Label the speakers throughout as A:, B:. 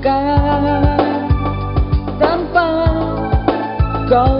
A: Rasakan tanpa kau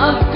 A: of